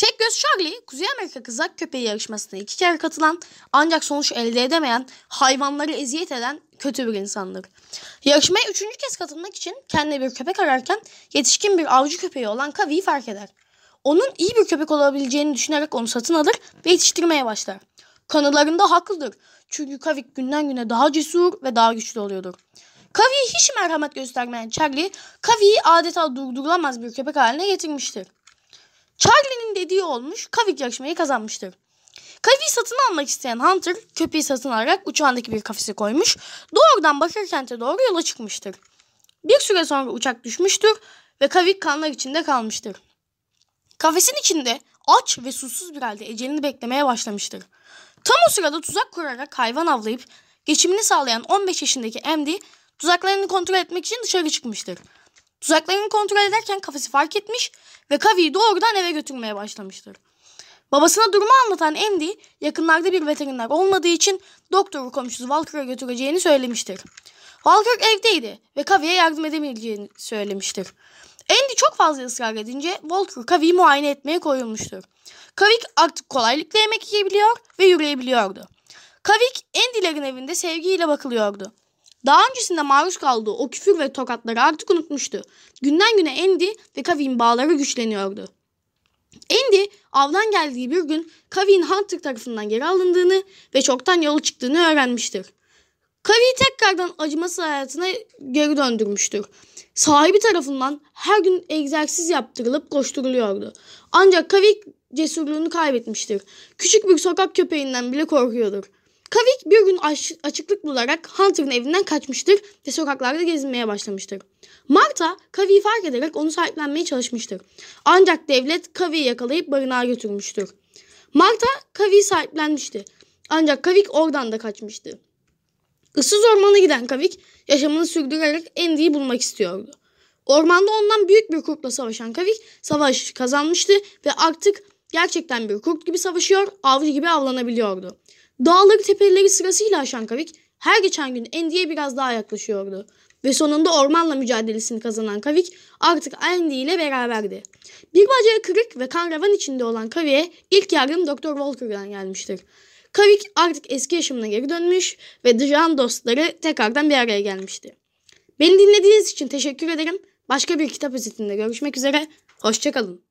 Tek göz Charlie, Kuzey Amerika kızak köpeği yarışmasına iki kere katılan ancak sonuç elde edemeyen, hayvanları eziyet eden kötü bir insandır. Yarışmaya üçüncü kez katılmak için kendine bir köpek ararken yetişkin bir avcı köpeği olan Kavi'yi fark eder. Onun iyi bir köpek olabileceğini düşünerek onu satın alır ve yetiştirmeye başlar. Kanılarında haklıdır. Çünkü Kavik günden güne daha cesur ve daha güçlü oluyordur. Kavi'ye hiç merhamet göstermeyen Charlie, Kavi'yi adeta durdurulamaz bir köpek haline getirmiştir. Charlie'nin dediği olmuş, Kavik yarışmayı kazanmıştır. Kavi'yi satın almak isteyen Hunter, köpeği satın alarak uçağındaki bir kafese koymuş, doğrudan Bakır kente doğru yola çıkmıştır. Bir süre sonra uçak düşmüştür ve Kavik kanlar içinde kalmıştır. Kafesin içinde aç ve susuz bir halde ecelini beklemeye başlamıştır. Tam o sırada tuzak kurarak hayvan avlayıp geçimini sağlayan 15 yaşındaki Andy tuzaklarını kontrol etmek için dışarı çıkmıştır. Tuzaklarını kontrol ederken kafesi fark etmiş ve Kavi'yi doğrudan eve götürmeye başlamıştır. Babasına durumu anlatan Andy yakınlarda bir veteriner olmadığı için doktoru komşusu Walker'a götüreceğini söylemiştir. Walker evdeydi ve Kavi'ye yardım edemeyeceğini söylemiştir. Andy çok fazla ısrar edince Walker Kavi'yi muayene etmeye koyulmuştur. Kavik artık kolaylıkla yemek yiyebiliyor ve yürüyebiliyordu. Kavik Andy'lerin evinde sevgiyle bakılıyordu. Daha öncesinde maruz kaldığı o küfür ve tokatları artık unutmuştu. Günden güne Andy ve Kavik'in bağları güçleniyordu. Andy avdan geldiği bir gün Kavik'in Hunter tarafından geri alındığını ve çoktan yola çıktığını öğrenmiştir. Kavik'i tekrardan acımasız hayatına geri döndürmüştür. Sahibi tarafından her gün egzersiz yaptırılıp koşturuluyordu. Ancak Kavik cesurluğunu kaybetmiştir. Küçük bir sokak köpeğinden bile korkuyordur. Kavik bir gün aç- açıklık bularak Hunter'ın evinden kaçmıştır ve sokaklarda gezinmeye başlamıştır. Marta Kavik'i fark ederek onu sahiplenmeye çalışmıştır. Ancak devlet Kavik'i yakalayıp barınağa götürmüştür. Marta Kavik'i sahiplenmişti. Ancak Kavik oradan da kaçmıştı. Issız ormana giden Kavik yaşamını sürdürerek Andy'yi bulmak istiyordu. Ormanda ondan büyük bir kurtla savaşan Kavik savaş kazanmıştı ve artık gerçekten bir kurt gibi savaşıyor, avcı gibi avlanabiliyordu. Dağları tepeleri sırasıyla aşan Kavik her geçen gün Andy'ye biraz daha yaklaşıyordu. Ve sonunda ormanla mücadelesini kazanan Kavik artık Andy ile beraberdi. Bir bacağı kırık ve kan revan içinde olan Kavik'e ilk yardım Doktor Walker'dan gelmiştir. Kavik artık eski yaşamına geri dönmüş ve Dijan dostları tekrardan bir araya gelmişti. Beni dinlediğiniz için teşekkür ederim. Başka bir kitap özetinde görüşmek üzere. Hoşçakalın.